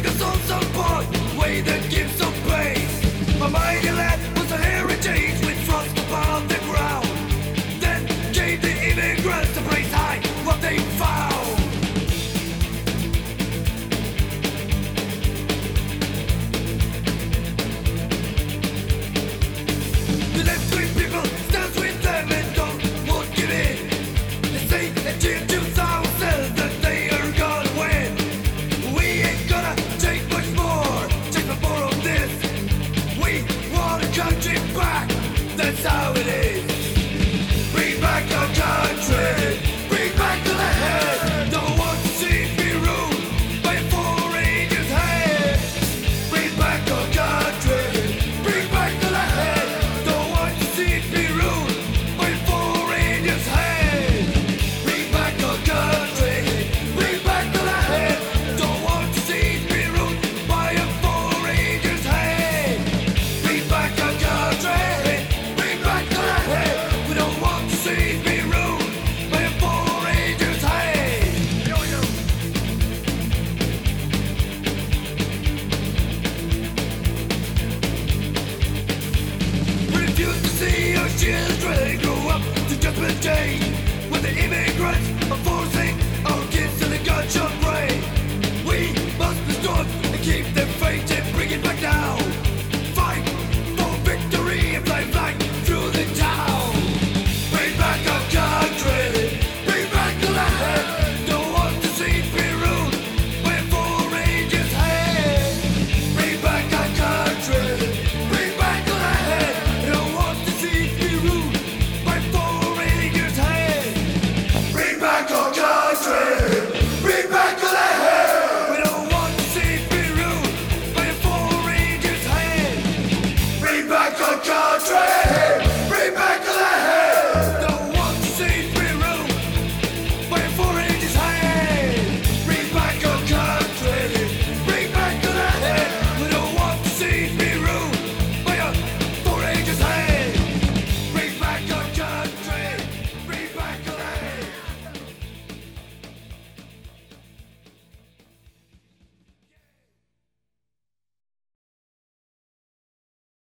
Porque son, son it's how it is. children grow up to judgment day when the immigrants